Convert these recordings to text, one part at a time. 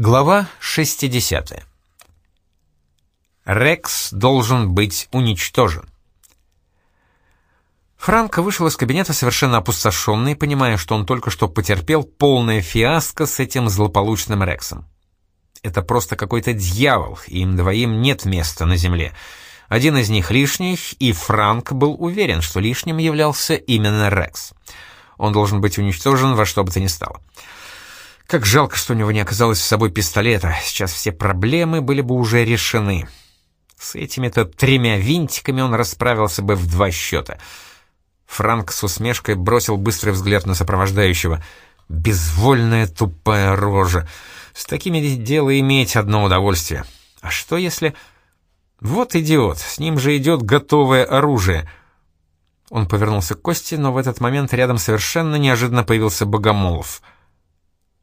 Глава 60. Рекс должен быть уничтожен. Франко вышел из кабинета совершенно опустошенный, понимая, что он только что потерпел полное фиаско с этим злополучным Рексом. Это просто какой-то дьявол, и им двоим нет места на земле. Один из них лишний, и Франк был уверен, что лишним являлся именно Рекс. Он должен быть уничтожен во что бы то ни стало. Как жалко, что у него не оказалось с собой пистолета. Сейчас все проблемы были бы уже решены. С этими-то тремя винтиками он расправился бы в два счета. Франк с усмешкой бросил быстрый взгляд на сопровождающего. Безвольная тупая рожа. С такими дело иметь одно удовольствие. А что если... Вот идиот, с ним же идет готовое оружие. Он повернулся к Косте, но в этот момент рядом совершенно неожиданно появился Богомолов —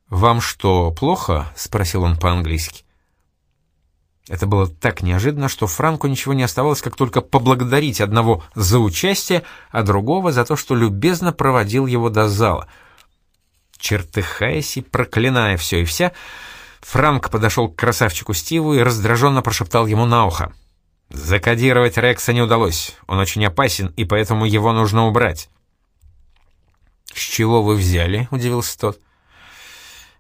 «Вам что, плохо?» — спросил он по-английски. Это было так неожиданно, что Франку ничего не оставалось, как только поблагодарить одного за участие, а другого за то, что любезно проводил его до зала. Чертыхаясь и проклиная все и вся, Франк подошел к красавчику Стиву и раздраженно прошептал ему на ухо. «Закодировать Рекса не удалось. Он очень опасен, и поэтому его нужно убрать». «С чего вы взяли?» — удивился тот.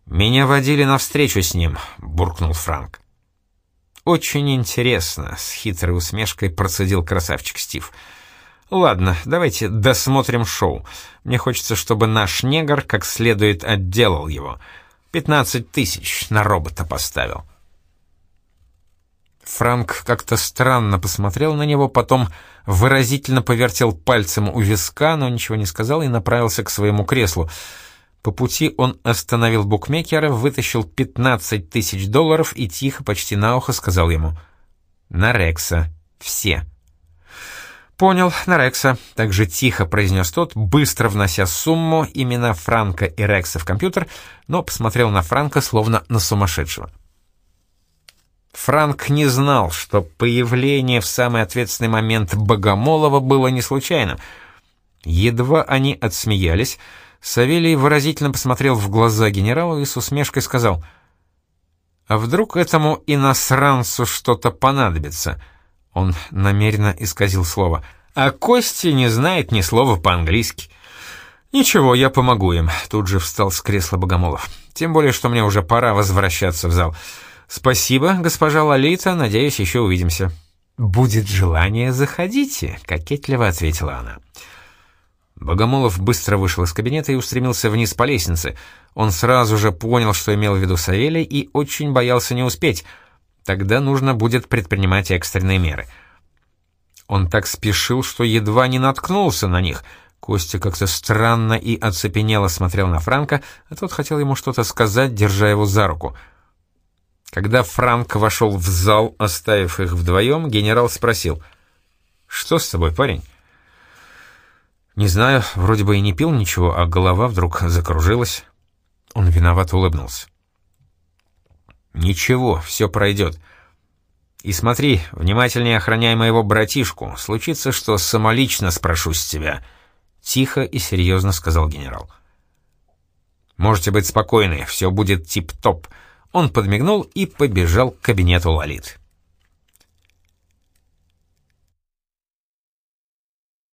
«Меня водили навстречу с ним», — буркнул Франк. «Очень интересно», — с хитрой усмешкой процедил красавчик Стив. «Ладно, давайте досмотрим шоу. Мне хочется, чтобы наш негр как следует отделал его. Пятнадцать тысяч на робота поставил». Франк как-то странно посмотрел на него, потом выразительно повертел пальцем у виска, но ничего не сказал и направился к своему креслу — по пути он остановил букмекера, вытащил 15 тысяч долларов и тихо, почти на ухо, сказал ему «На Рекса. Все». «Понял, на Рекса», — также тихо произнес тот, быстро внося сумму, имена Франка и Рекса в компьютер, но посмотрел на Франка словно на сумасшедшего. Франк не знал, что появление в самый ответственный момент Богомолова было не случайным. Едва они отсмеялись, Савелий выразительно посмотрел в глаза генералу и с усмешкой сказал, «А вдруг этому иностранцу что-то понадобится?» Он намеренно исказил слово. «А Кости не знает ни слова по-английски». «Ничего, я помогу им», — тут же встал с кресла Богомолов. «Тем более, что мне уже пора возвращаться в зал. Спасибо, госпожа Лолита, надеюсь, еще увидимся». «Будет желание, заходите», — кокетливо ответила она. Богомолов быстро вышел из кабинета и устремился вниз по лестнице. Он сразу же понял, что имел в виду Савелий, и очень боялся не успеть. Тогда нужно будет предпринимать экстренные меры. Он так спешил, что едва не наткнулся на них. Костя как-то странно и оцепенело смотрел на Франка, а тот хотел ему что-то сказать, держа его за руку. Когда Франк вошел в зал, оставив их вдвоем, генерал спросил, «Что с тобой, парень?» Не знаю, вроде бы и не пил ничего, а голова вдруг закружилась. Он виноват улыбнулся. «Ничего, все пройдет. И смотри, внимательнее охраняй моего братишку. Случится, что самолично спрошу с тебя», — тихо и серьезно сказал генерал. «Можете быть спокойны, все будет тип-топ». Он подмигнул и побежал к кабинету Лолит.